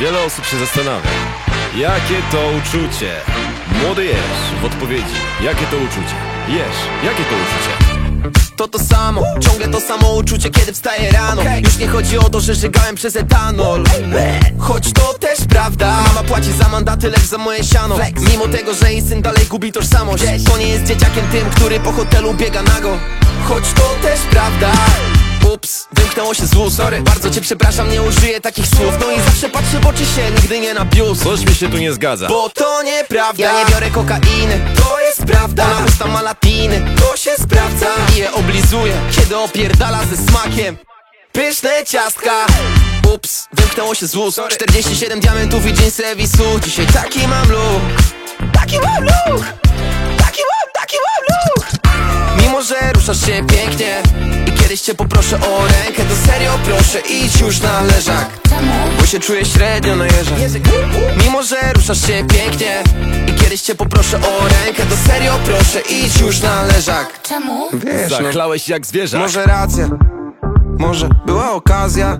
Wiele osób się zastanawia, jakie to uczucie? Młody jesz w odpowiedzi, jakie to uczucie? Jesz, jakie to uczucie? To to samo, ciągle to samo uczucie, kiedy wstaję rano. Już nie chodzi o to, że żygałem przez etanol. Choć to też prawda Mama płaci za mandaty, lecz za moje siano. Mimo tego, że jej syn dalej gubi tożsamość. To nie jest dzieciakiem tym, który po hotelu biega nago. Choć to też prawda. Ups, wymknęło się z ust Sorry, bardzo cię przepraszam, nie użyję takich słów. No i zawsze patrzę w oczy się, nigdy nie na bius Coś mi się tu nie zgadza. bo to nieprawda. Ja nie biorę kokainy, to jest prawda. Ona usta ma latiny, to się sprawdza. I je oblizuję, kiedy opierdala ze smakiem. Pyszne ciastka. Ups, wymknęło się z ust 47 diamentów i jeansy Evisu Dzisiaj taki mam look. Taki mam look. Taki mam, taki mam look. Mimo, że ruszasz się pięknie Cię poproszę o rękę To serio proszę, idź już na leżak. Bo się czuję średnio na jeżach. Mimo, że ruszasz się pięknie I kiedyś cię poproszę o rękę To serio proszę, idź już na leżak. Czemu? Wiesz, no, Zachlałeś jak zwierzak. może racja Może była okazja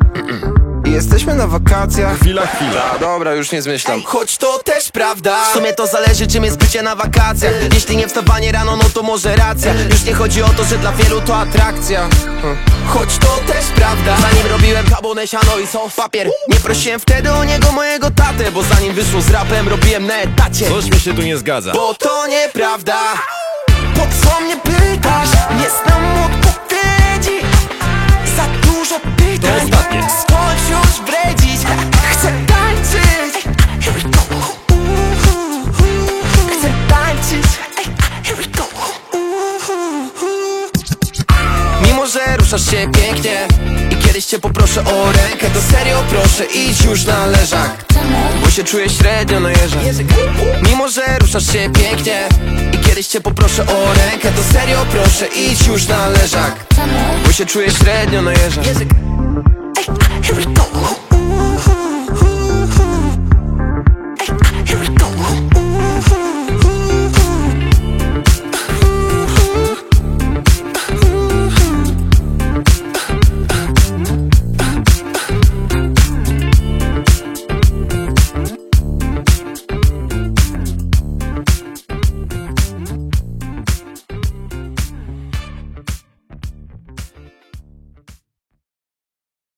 I jesteśmy na wakacjach. Chwila, chwila. a dobra, już nie zmyślam. Choć to też prawda. W sumie to zależy czym jest bycie na wakacjach. Jeśli nie wstawanie rano, no to może racja. Już nie chodzi o to, że dla wielu to atrakcja. Hm. Choć to też prawda. Zanim robiłem kabonę, siano i sos papier Nie prosiłem wtedy o niego mojego tatę Bo zanim wyszło z rapem, robiłem na etacie. Coś mi się tu nie zgadza. Bo to nieprawda. Po co mnie pytasz? Nie znam odpowiedzi Za dużo pytań. To ostatnie. Już bredzić. Chcę tańczyć. Here we go Chcę tańczyć. Here we go Mimo, że ruszasz się pięknie I kiedyś cię poproszę o rękę To serio proszę, idź już na leżak. Bo się czuję średnio na jeżach. Mimo, że ruszasz się pięknie I kiedyś cię poproszę o rękę To serio proszę, idź już na leżak? Bo się czuję średnio na go.